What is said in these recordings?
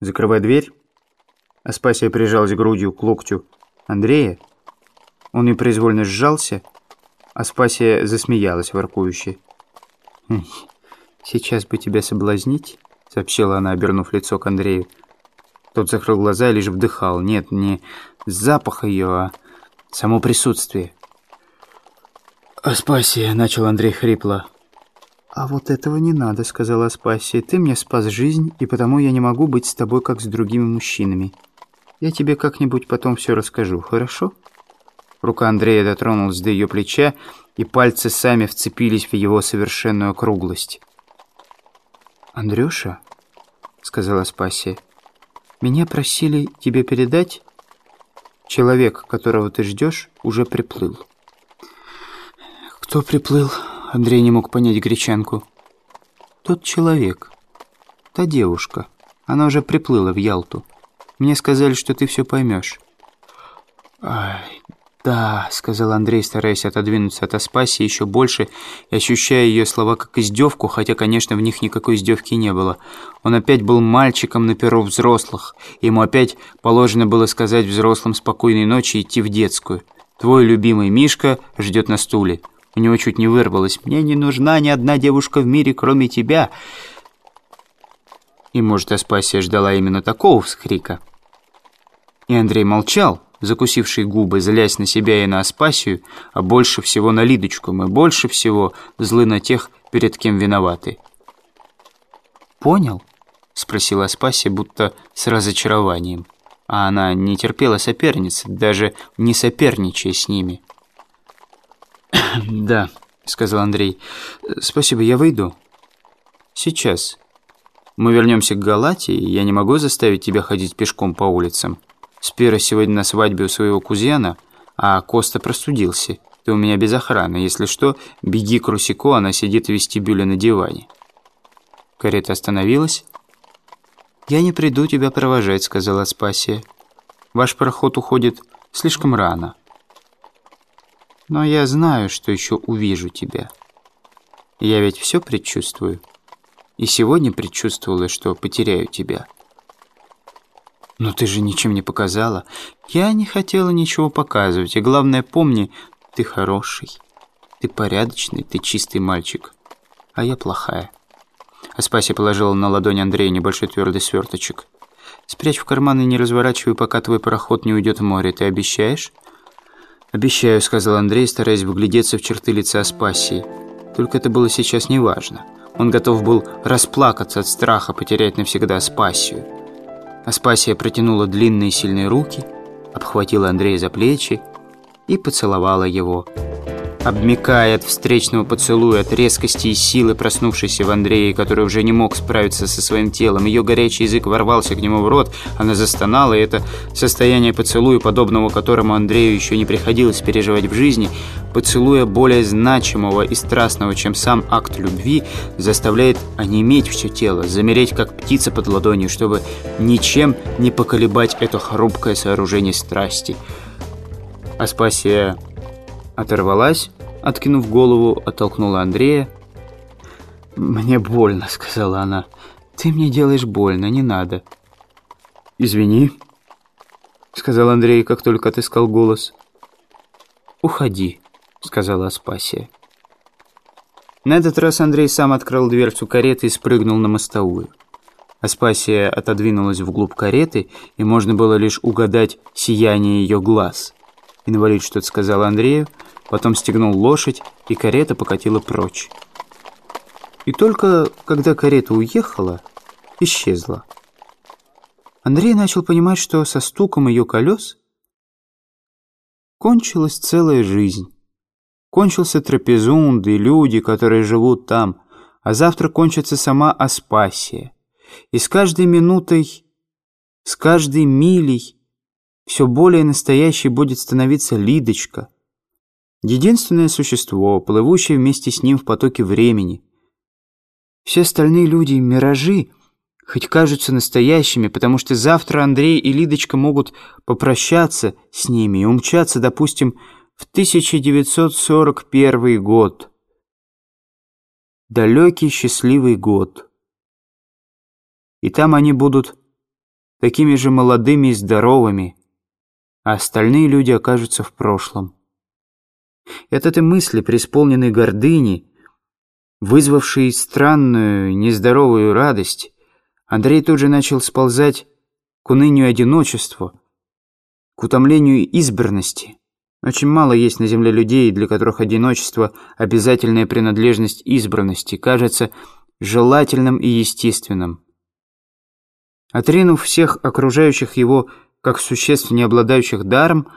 Закрывай дверь. Аспасия прижалась грудью к локтю Андрея. Он непроизвольно сжался. Аспасия засмеялась воркующе. «Хм, «Сейчас бы тебя соблазнить», — сообщила она, обернув лицо к Андрею. Тот закрыл глаза и лишь вдыхал. Нет, не запах ее, а само присутствие. «Аспасия», — начал Андрей хрипло. «А вот этого не надо», — сказала Аспасия. «Ты мне спас жизнь, и потому я не могу быть с тобой, как с другими мужчинами. Я тебе как-нибудь потом все расскажу, хорошо?» Рука Андрея дотронулась до ее плеча, и пальцы сами вцепились в его совершенную округлость. «Андрюша», — сказала Аспасия, — «меня просили тебе передать, человек, которого ты ждешь, уже приплыл». «Кто приплыл?» Андрей не мог понять гречанку. «Тот человек. Та девушка. Она уже приплыла в Ялту. Мне сказали, что ты все поймешь». «Ай, да», — сказал Андрей, стараясь отодвинуться от Аспасии еще больше и ощущая ее слова как издевку, хотя, конечно, в них никакой издевки не было. Он опять был мальчиком на перу взрослых. Ему опять положено было сказать взрослым спокойной ночи и идти в детскую. «Твой любимый Мишка ждет на стуле». У него чуть не вырвалось. «Мне не нужна ни одна девушка в мире, кроме тебя». И, может, Аспасия ждала именно такого вскрика. И Андрей молчал, закусивший губы, злясь на себя и на Аспасию, а больше всего на Лидочку. Мы больше всего злы на тех, перед кем виноваты. «Понял?» — спросила Аспасия, будто с разочарованием. А она не терпела соперницы, даже не соперничая с ними. «Да», — сказал Андрей. «Спасибо, я выйду». «Сейчас. Мы вернемся к Галатии, я не могу заставить тебя ходить пешком по улицам. Спира сегодня на свадьбе у своего кузена, а Коста простудился. Ты у меня без охраны. Если что, беги к Русико, она сидит в вестибюле на диване». Карета остановилась. «Я не приду тебя провожать», — сказала Спасия. «Ваш пароход уходит слишком рано». Но я знаю, что еще увижу тебя. Я ведь все предчувствую. И сегодня предчувствовала, что потеряю тебя. Но ты же ничем не показала. Я не хотела ничего показывать. И главное, помни, ты хороший. Ты порядочный, ты чистый мальчик. А я плохая. Аспасия положила на ладонь Андрея небольшой твердый сверточек. Спрячь в карман и не разворачивай, пока твой пароход не уйдет в море. Ты обещаешь? «Обещаю», — сказал Андрей, стараясь выглядеться в черты лица Аспасии. Только это было сейчас неважно. Он готов был расплакаться от страха потерять навсегда Аспасию. Аспасия протянула длинные сильные руки, обхватила Андрея за плечи и поцеловала его обмякая от встречного поцелуя, от резкости и силы, проснувшейся в Андрее, который уже не мог справиться со своим телом. Ее горячий язык ворвался к нему в рот, она застонала, и это состояние поцелуя, подобного которому Андрею еще не приходилось переживать в жизни, поцелуя более значимого и страстного, чем сам акт любви, заставляет онеметь все тело, замереть, как птица под ладонью, чтобы ничем не поколебать это хрупкое сооружение страсти. Аспасия оторвалась, откинув голову, оттолкнула Андрея. «Мне больно», — сказала она. «Ты мне делаешь больно, не надо». «Извини», — сказал Андрей, как только отыскал голос. «Уходи», — сказала Аспасия. На этот раз Андрей сам открыл дверцу кареты и спрыгнул на мостовую. Аспасия отодвинулась вглубь кареты, и можно было лишь угадать сияние ее глаз. Инвалид что-то сказал Андрею, потом стегнул лошадь, и карета покатила прочь. И только когда карета уехала, исчезла. Андрей начал понимать, что со стуком ее колес кончилась целая жизнь. Кончился трапезунд и люди, которые живут там, а завтра кончится сама Аспасия. И с каждой минутой, с каждой милей все более настоящей будет становиться Лидочка — Единственное существо, плывущее вместе с ним в потоке времени. Все остальные люди — миражи, хоть кажутся настоящими, потому что завтра Андрей и Лидочка могут попрощаться с ними и умчаться, допустим, в 1941 год. Далекий счастливый год. И там они будут такими же молодыми и здоровыми, а остальные люди окажутся в прошлом. От этой мысли, преисполненной гордыни, вызвавшей странную, нездоровую радость, Андрей тут же начал сползать к унынию одиночества, к утомлению избранности. Очень мало есть на земле людей, для которых одиночество – обязательная принадлежность избранности, кажется желательным и естественным. Отринув всех окружающих его как существ, не обладающих даром,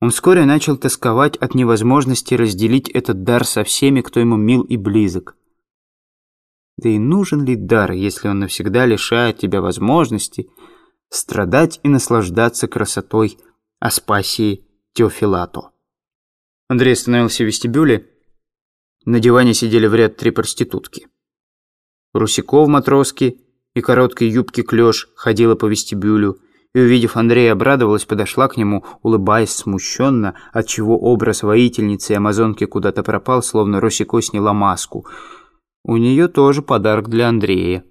он вскоре начал тосковать от невозможности разделить этот дар со всеми, кто ему мил и близок. Да и нужен ли дар, если он навсегда лишает тебя возможности страдать и наслаждаться красотой Аспасии Теофилато? Андрей остановился в вестибюле. На диване сидели в ряд три проститутки. Русико в матроске и короткой юбке клёш ходила по вестибюлю и, увидев Андрея, обрадовалась, подошла к нему, улыбаясь смущенно, отчего образ воительницы и амазонки куда-то пропал, словно Русико сняла маску. У нее тоже подарок для Андрея.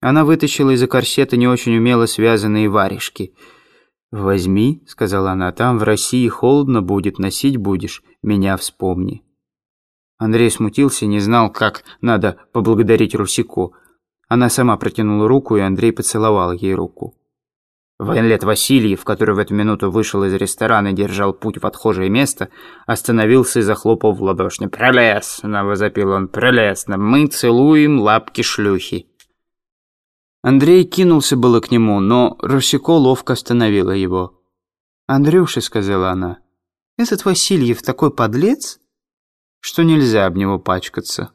Она вытащила из-за корсета не очень умело связанные варежки. «Возьми», — сказала она, — «там в России холодно будет, носить будешь, меня вспомни». Андрей смутился, не знал, как надо поблагодарить Русико. Она сама протянула руку, и Андрей поцеловал ей руку. Военлет Васильев, который в эту минуту вышел из ресторана и держал путь в отхожее место, остановился и захлопал в ладошни. «Прелестно!» — возопил он. «Прелестно! Мы целуем лапки шлюхи!» Андрей кинулся было к нему, но Русико ловко остановила его. «Андрюша», — сказала она, — «этот Васильев такой подлец, что нельзя об него пачкаться.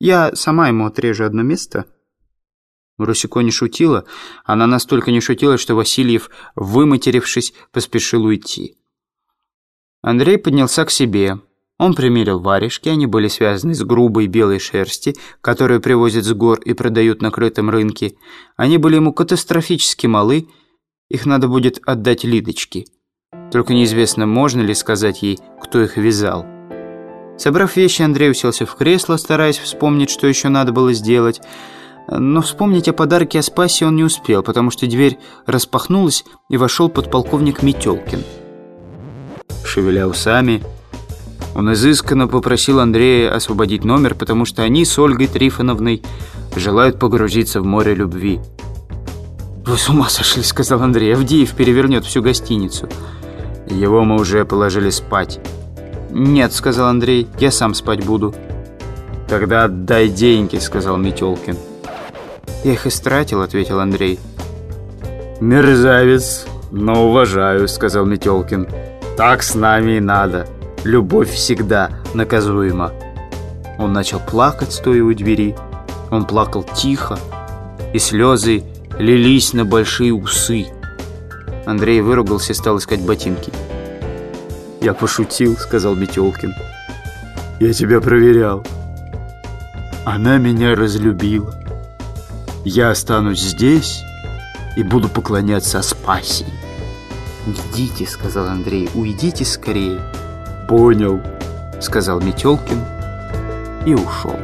Я сама ему отрежу одно место». Русико не шутила. Она настолько не шутила, что Васильев, выматерившись, поспешил уйти. Андрей поднялся к себе. Он примерил варежки, они были связаны с грубой белой шерсти, которую привозят с гор и продают на крытом рынке. Они были ему катастрофически малы, их надо будет отдать Лидочке. Только неизвестно, можно ли сказать ей, кто их вязал. Собрав вещи, Андрей уселся в кресло, стараясь вспомнить, что еще надо было сделать. Но вспомнить о подарке Аспасе он не успел, потому что дверь распахнулась, и вошел подполковник Метелкин. Шевеля усами, он изысканно попросил Андрея освободить номер, потому что они с Ольгой Трифоновной желают погрузиться в море любви. «Вы с ума сошли», — сказал Андрей. «Авдеев перевернет всю гостиницу». «Его мы уже положили спать». «Нет», — сказал Андрей, — «я сам спать буду». «Тогда отдай деньги», — сказал Метелкин. «Я их истратил», — ответил Андрей. «Мерзавец, но уважаю», — сказал Метелкин. «Так с нами и надо. Любовь всегда наказуема». Он начал плакать, стоя у двери. Он плакал тихо, и слезы лились на большие усы. Андрей выругался и стал искать ботинки. «Я пошутил», — сказал Метелкин. «Я тебя проверял. Она меня разлюбила. Я останусь здесь и буду поклоняться Аспасии. «Уйдите», — сказал Андрей, — «уйдите скорее». «Понял», — сказал Метелкин и ушел.